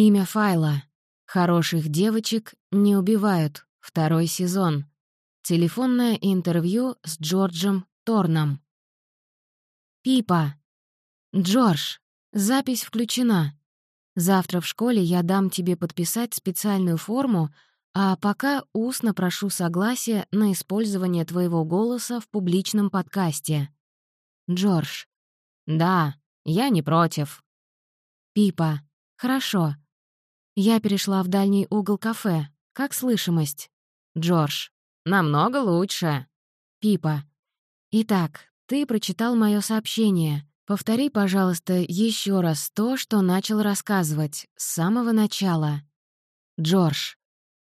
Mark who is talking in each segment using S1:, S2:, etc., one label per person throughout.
S1: Имя файла. Хороших девочек не убивают. Второй сезон. Телефонное интервью с Джорджем Торном. Пипа. Джордж, запись включена. Завтра в школе я дам тебе подписать специальную форму, а пока устно прошу согласия на использование твоего голоса в публичном подкасте. Джордж. Да, я не против. Пипа. Хорошо. Я перешла в дальний угол кафе. Как слышимость? Джордж. Намного лучше. Пипа. Итак, ты прочитал мое сообщение. Повтори, пожалуйста, еще раз то, что начал рассказывать, с самого начала. Джордж.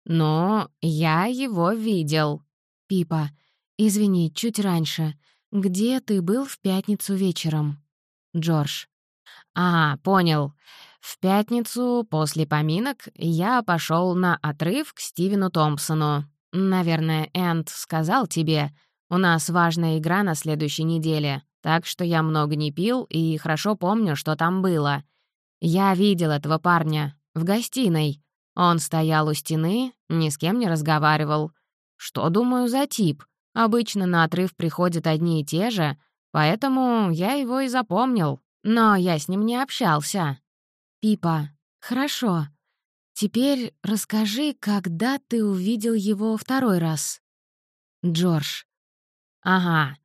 S1: «Ну, я его видел». Пипа. «Извини, чуть раньше. Где ты был в пятницу вечером?» Джордж. «А, понял. В пятницу после поминок я пошел на отрыв к Стивену Томпсону. Наверное, Энд сказал тебе, у нас важная игра на следующей неделе, так что я много не пил и хорошо помню, что там было. Я видел этого парня в гостиной. Он стоял у стены, ни с кем не разговаривал. Что, думаю, за тип? Обычно на отрыв приходят одни и те же, поэтому я его и запомнил. Но я с ним не общался. Пипа, хорошо. Теперь расскажи, когда ты увидел его второй раз. Джордж. «Ага.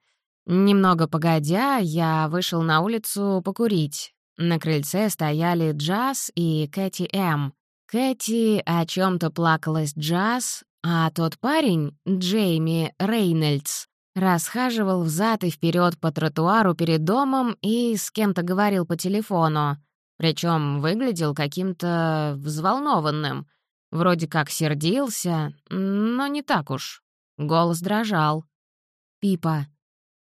S1: Немного погодя, я вышел на улицу покурить. На крыльце стояли Джаз и Кэти М. Кэти о чем то плакалась Джаз, а тот парень, Джейми Рейнольдс, расхаживал взад и вперед по тротуару перед домом и с кем-то говорил по телефону. Причем выглядел каким-то взволнованным. Вроде как сердился, но не так уж. Голос дрожал. Пипа.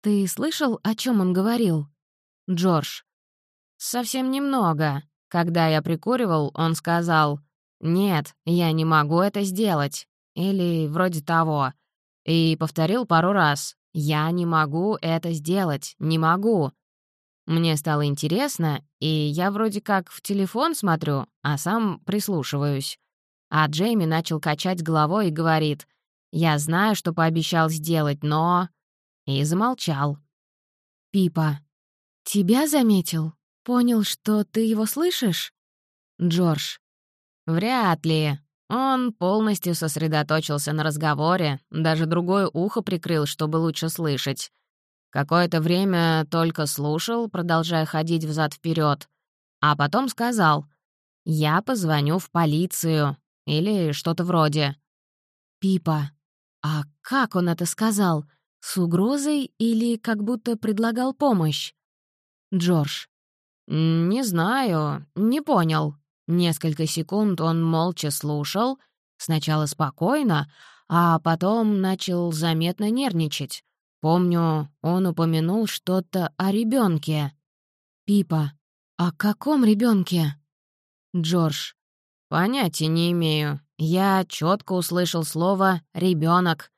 S1: «Ты слышал, о чем он говорил?» Джордж. «Совсем немного. Когда я прикуривал, он сказал, «Нет, я не могу это сделать». Или вроде того. И повторил пару раз, «Я не могу это сделать, не могу». Мне стало интересно, и я вроде как в телефон смотрю, а сам прислушиваюсь. А Джейми начал качать головой и говорит, «Я знаю, что пообещал сделать, но...» и замолчал. Пипа. «Тебя заметил? Понял, что ты его слышишь?» Джордж. «Вряд ли. Он полностью сосредоточился на разговоре, даже другое ухо прикрыл, чтобы лучше слышать. Какое-то время только слушал, продолжая ходить взад вперед, а потом сказал «Я позвоню в полицию» или что-то вроде. Пипа. «А как он это сказал? С угрозой или как будто предлагал помощь? Джордж. «Не знаю, не понял». Несколько секунд он молча слушал, сначала спокойно, а потом начал заметно нервничать. Помню, он упомянул что-то о ребенке. Пипа. «О каком ребенке? Джордж. «Понятия не имею. Я четко услышал слово ребенок.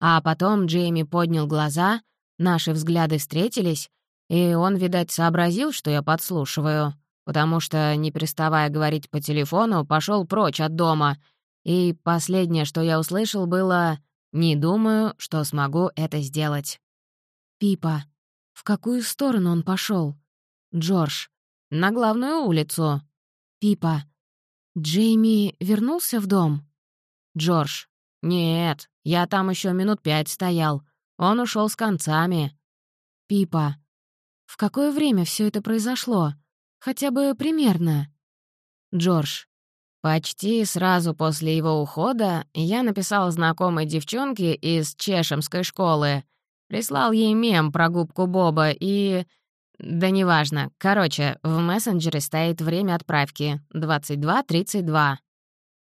S1: А потом Джейми поднял глаза, наши взгляды встретились, и он, видать, сообразил, что я подслушиваю, потому что, не переставая говорить по телефону, пошел прочь от дома. И последнее, что я услышал, было «Не думаю, что смогу это сделать». Пипа. В какую сторону он пошел? Джордж. На главную улицу. Пипа. Джейми вернулся в дом? Джордж. «Нет, я там еще минут пять стоял. Он ушел с концами». «Пипа, в какое время все это произошло? Хотя бы примерно?» Джордж. Почти сразу после его ухода я написал знакомой девчонке из Чешемской школы. Прислал ей мем про губку Боба и... Да неважно. Короче, в мессенджере стоит время отправки — 22.32.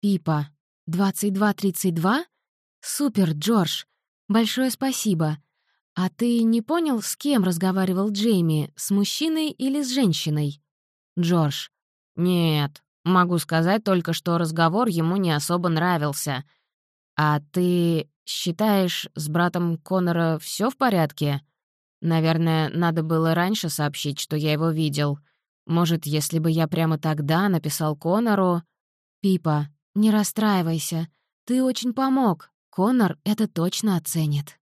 S1: Пипа. «22.32? Супер, Джордж! Большое спасибо. А ты не понял, с кем разговаривал Джейми, с мужчиной или с женщиной?» Джордж. «Нет, могу сказать только, что разговор ему не особо нравился. А ты считаешь, с братом Конора все в порядке? Наверное, надо было раньше сообщить, что я его видел. Может, если бы я прямо тогда написал Конору... Пипа, не расстраивайся. Ты очень помог. Конор это точно оценит.